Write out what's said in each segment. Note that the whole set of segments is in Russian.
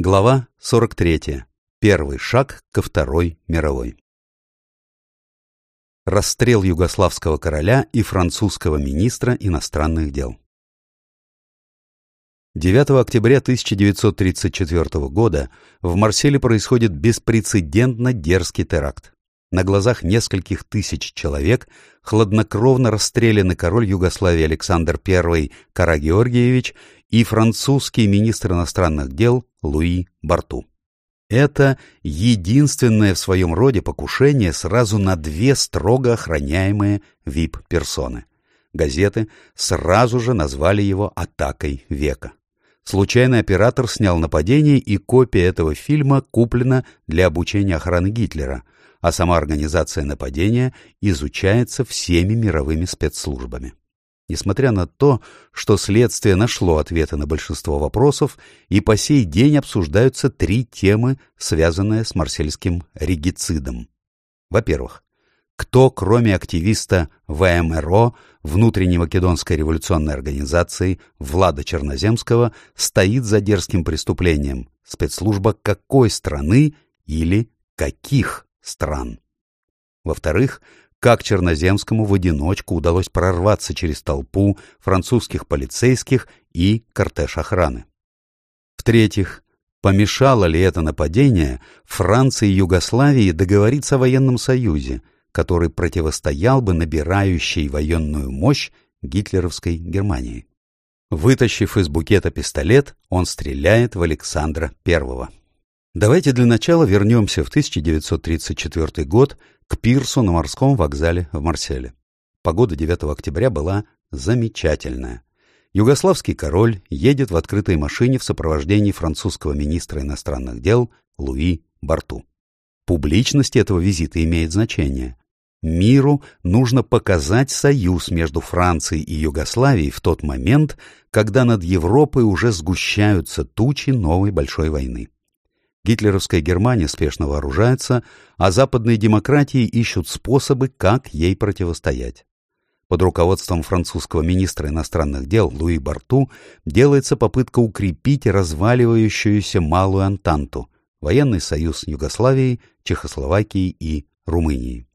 Глава 43. Первый шаг ко Второй мировой. Расстрел югославского короля и французского министра иностранных дел. 9 октября 1934 года в Марселе происходит беспрецедентно дерзкий теракт. На глазах нескольких тысяч человек хладнокровно расстреляны король Югославии Александр I Карагеоргиевич и французский министр иностранных дел Луи Барту. Это единственное в своем роде покушение сразу на две строго охраняемые ВИП-персоны. Газеты сразу же назвали его «атакой века». Случайный оператор снял нападение, и копия этого фильма куплена для обучения охраны Гитлера, а сама организация нападения изучается всеми мировыми спецслужбами. Несмотря на то, что следствие нашло ответы на большинство вопросов, и по сей день обсуждаются три темы, связанные с марсельским регицидом. Во-первых, кто, кроме активиста ВМРО, внутренней македонской революционной организации Влада Черноземского, стоит за дерзким преступлением, спецслужба какой страны или каких стран? Во-вторых, как Черноземскому в одиночку удалось прорваться через толпу французских полицейских и кортеж охраны. В-третьих, помешало ли это нападение Франции и Югославии договориться о военном союзе, который противостоял бы набирающей военную мощь гитлеровской Германии. Вытащив из букета пистолет, он стреляет в Александра I. Давайте для начала вернемся в 1934 год к пирсу на морском вокзале в Марселе. Погода 9 октября была замечательная. Югославский король едет в открытой машине в сопровождении французского министра иностранных дел Луи Барту. Публичность этого визита имеет значение. Миру нужно показать союз между Францией и Югославией в тот момент, когда над Европой уже сгущаются тучи новой большой войны. Гитлеровская Германия спешно вооружается, а западные демократии ищут способы, как ей противостоять. Под руководством французского министра иностранных дел Луи Барту делается попытка укрепить разваливающуюся Малую Антанту, военный союз Югославии, Чехословакии и Румынии.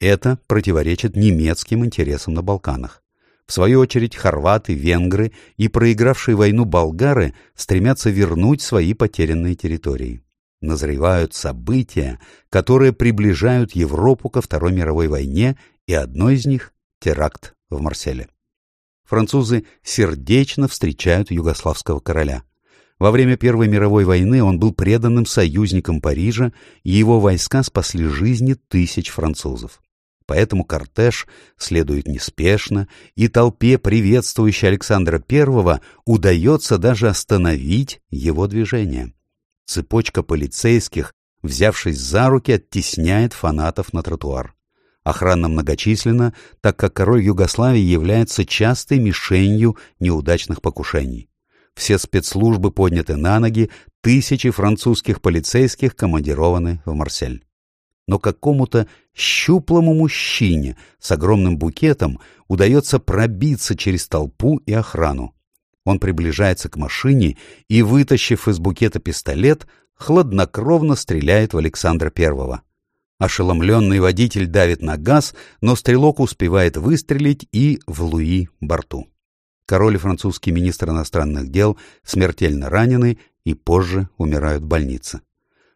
Это противоречит немецким интересам на Балканах. В свою очередь хорваты, венгры и проигравшие войну болгары стремятся вернуть свои потерянные территории назревают события, которые приближают Европу ко Второй мировой войне, и одно из них — теракт в Марселе. Французы сердечно встречают югославского короля. Во время Первой мировой войны он был преданным союзником Парижа, и его войска спасли жизни тысяч французов. Поэтому кортеж следует неспешно, и толпе, приветствующей Александра I, удается даже остановить его движение. Цепочка полицейских, взявшись за руки, оттесняет фанатов на тротуар. Охрана многочисленна, так как король Югославии является частой мишенью неудачных покушений. Все спецслужбы подняты на ноги, тысячи французских полицейских командированы в Марсель. Но какому-то щуплому мужчине с огромным букетом удается пробиться через толпу и охрану. Он приближается к машине и, вытащив из букета пистолет, хладнокровно стреляет в Александра Первого. Ошеломленный водитель давит на газ, но стрелок успевает выстрелить и в Луи борту. Король и французский министр иностранных дел смертельно ранены и позже умирают в больнице.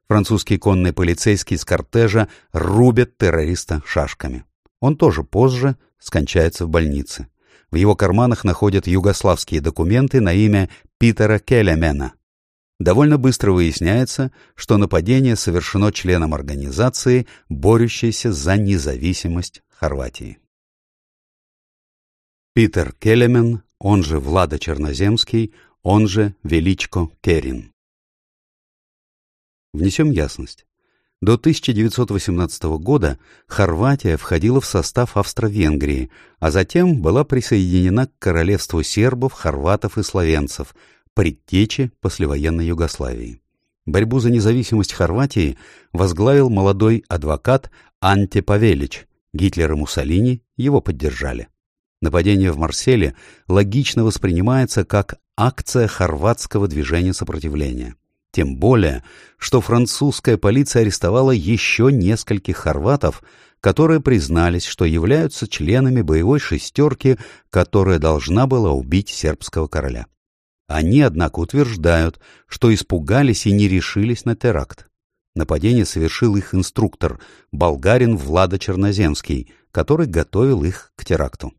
Французский конный полицейский из кортежа рубят террориста шашками. Он тоже позже скончается в больнице. В его карманах находят югославские документы на имя Питера Келемена. Довольно быстро выясняется, что нападение совершено членом организации, борющейся за независимость Хорватии. Питер Келемен, он же Влада Черноземский, он же Величко Керин. Внесем ясность. До 1918 года Хорватия входила в состав Австро-Венгрии, а затем была присоединена к королевству сербов, хорватов и словенцев, предтече послевоенной Югославии. Борьбу за независимость Хорватии возглавил молодой адвокат Анте Павелич. Гитлер и Муссолини его поддержали. Нападение в Марселе логично воспринимается как акция хорватского движения сопротивления. Тем более, что французская полиция арестовала еще нескольких хорватов, которые признались, что являются членами боевой шестерки, которая должна была убить сербского короля. Они, однако, утверждают, что испугались и не решились на теракт. Нападение совершил их инструктор, болгарин Влада Черноземский, который готовил их к теракту.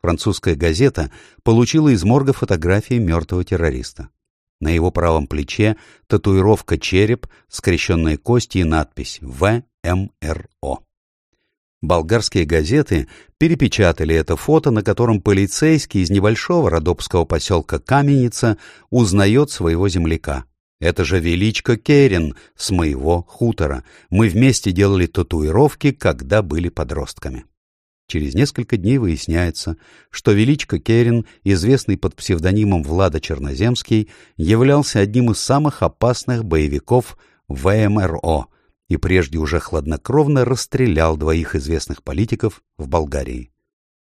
Французская газета получила из морга фотографии мертвого террориста. На его правом плече татуировка череп, скрещенные кости и надпись «ВМРО». Болгарские газеты перепечатали это фото, на котором полицейский из небольшого родопского поселка Каменица узнает своего земляка. Это же Величко Керин с моего хутора. Мы вместе делали татуировки, когда были подростками. Через несколько дней выясняется, что Величко Керин, известный под псевдонимом Влада Черноземский, являлся одним из самых опасных боевиков ВМРО и прежде уже хладнокровно расстрелял двоих известных политиков в Болгарии.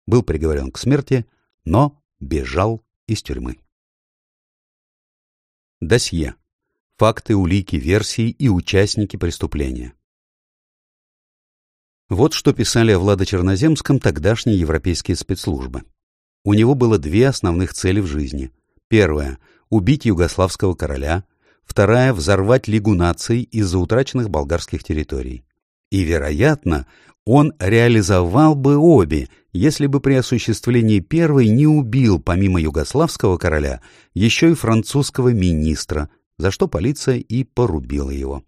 Был приговорен к смерти, но бежал из тюрьмы. Досье. Факты, улики, версии и участники преступления. Вот что писали о Влада Черноземском тогдашние европейские спецслужбы. У него было две основных цели в жизни. Первая – убить югославского короля. Вторая – взорвать Лигу наций из-за утраченных болгарских территорий. И, вероятно, он реализовал бы обе, если бы при осуществлении первой не убил, помимо югославского короля, еще и французского министра, за что полиция и порубила его.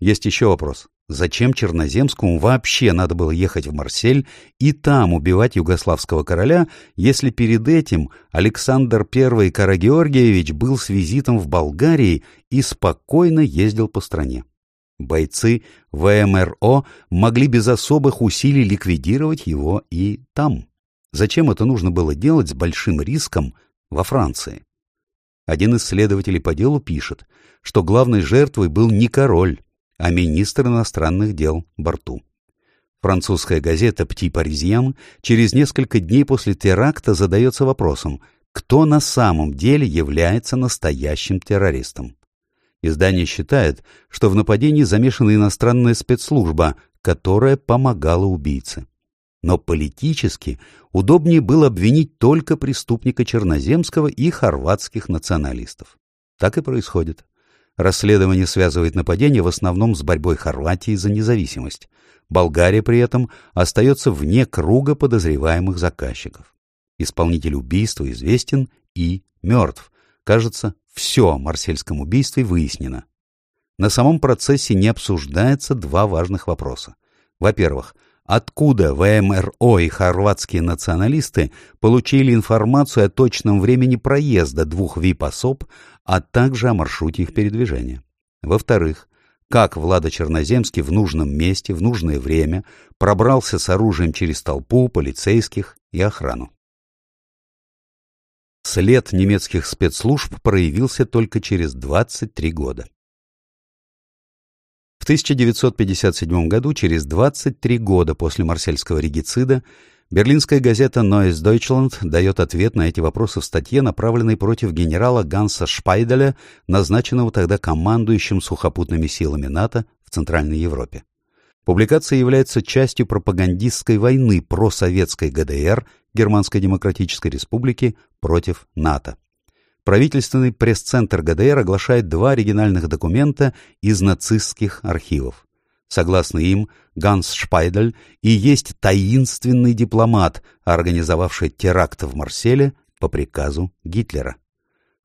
Есть еще вопрос. Зачем Черноземскому вообще надо было ехать в Марсель и там убивать югославского короля, если перед этим Александр I Карагеоргиевич был с визитом в Болгарии и спокойно ездил по стране? Бойцы ВМРО могли без особых усилий ликвидировать его и там. Зачем это нужно было делать с большим риском во Франции? Один из следователей по делу пишет, что главной жертвой был не король, а министр иностранных дел Барту. Французская газета «Пти Паризьен» через несколько дней после теракта задается вопросом, кто на самом деле является настоящим террористом. Издание считает, что в нападении замешана иностранная спецслужба, которая помогала убийце. Но политически удобнее было обвинить только преступника Черноземского и хорватских националистов. Так и происходит. Расследование связывает нападение в основном с борьбой Хорватии за независимость. Болгария при этом остается вне круга подозреваемых заказчиков. Исполнитель убийства известен и мертв. Кажется, все о марсельском убийстве выяснено. На самом процессе не обсуждается два важных вопроса. Во-первых, откуда ВМРО и хорватские националисты получили информацию о точном времени проезда двух ВИП-особ, а также о маршруте их передвижения. Во-вторых, как Влада Черноземский в нужном месте, в нужное время пробрался с оружием через толпу, полицейских и охрану. След немецких спецслужб проявился только через 23 года. В 1957 году, через 23 года после марсельского регицида, берлинская газета Neues Deutschland дает ответ на эти вопросы в статье, направленной против генерала Ганса Шпайделя, назначенного тогда командующим сухопутными силами НАТО в Центральной Европе. Публикация является частью пропагандистской войны просоветской ГДР, Германской Демократической Республики, против НАТО правительственный пресс-центр ГДР оглашает два оригинальных документа из нацистских архивов. Согласно им, Ганс Шпайдель и есть таинственный дипломат, организовавший теракт в Марселе по приказу Гитлера.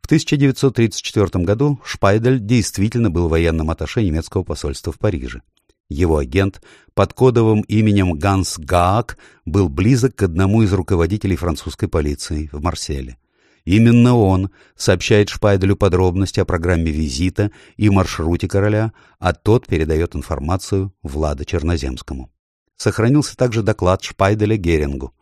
В 1934 году Шпайдель действительно был военным атташе немецкого посольства в Париже. Его агент под кодовым именем Ганс Гаак был близок к одному из руководителей французской полиции в Марселе. Именно он сообщает Шпайделю подробности о программе визита и маршруте короля, а тот передает информацию Влада Черноземскому. Сохранился также доклад Шпайделя Герингу.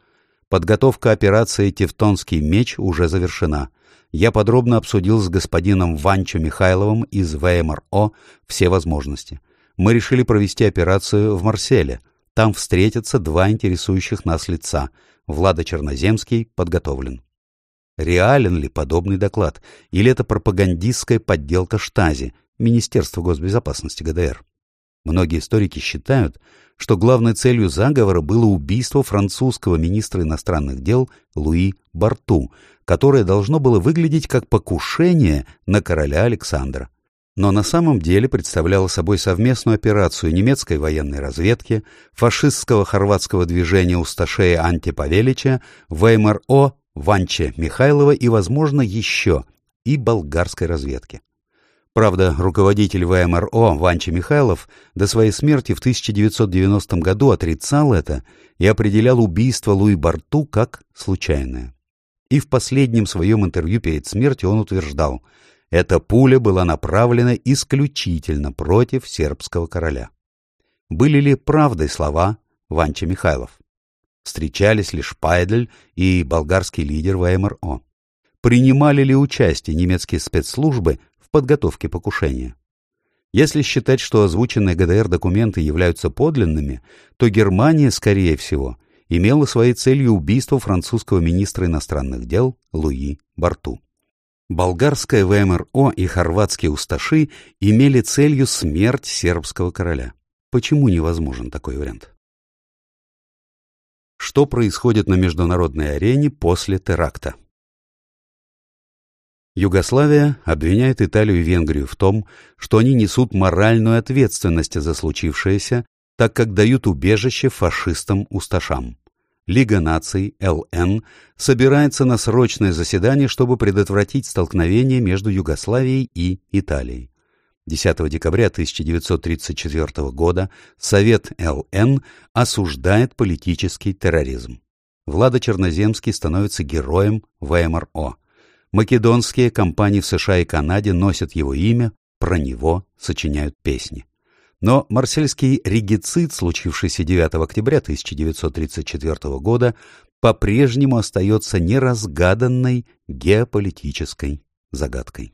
Подготовка операции «Тевтонский меч» уже завершена. Я подробно обсудил с господином Ванчо Михайловым из ВМРО все возможности. Мы решили провести операцию в Марселе. Там встретятся два интересующих нас лица. Влада Черноземский подготовлен. Реален ли подобный доклад? Или это пропагандистская подделка штази? Министерства госбезопасности ГДР. Многие историки считают, что главной целью заговора было убийство французского министра иностранных дел Луи Барту, которое должно было выглядеть как покушение на короля Александра. Но на самом деле представляло собой совместную операцию немецкой военной разведки, фашистского хорватского движения Усташея Антипавелича, ВМРО Ванче Михайлова и, возможно, еще и болгарской разведки. Правда, руководитель ВМРО Ванчи Михайлов до своей смерти в 1990 году отрицал это и определял убийство Луи Барту как случайное. И в последнем своем интервью перед смертью он утверждал, эта пуля была направлена исключительно против сербского короля. Были ли правдой слова Ванча Михайлов? Встречались ли Шпайдель и болгарский лидер ВМРО? Принимали ли участие немецкие спецслужбы подготовке покушения. Если считать, что озвученные ГДР документы являются подлинными, то Германия, скорее всего, имела своей целью убийство французского министра иностранных дел Луи Барту. Болгарская ВМРО и хорватские усташи имели целью смерть сербского короля. Почему невозможен такой вариант? Что происходит на международной арене после теракта? Югославия обвиняет Италию и Венгрию в том, что они несут моральную ответственность за случившееся, так как дают убежище фашистам-усташам. Лига наций, ЛН, собирается на срочное заседание, чтобы предотвратить столкновение между Югославией и Италией. 10 декабря 1934 года Совет ЛН осуждает политический терроризм. Влада Черноземский становится героем ВМРО. Македонские компании в США и Канаде носят его имя, про него сочиняют песни. Но марсельский регицид, случившийся 9 октября 1934 года, по-прежнему остается неразгаданной геополитической загадкой.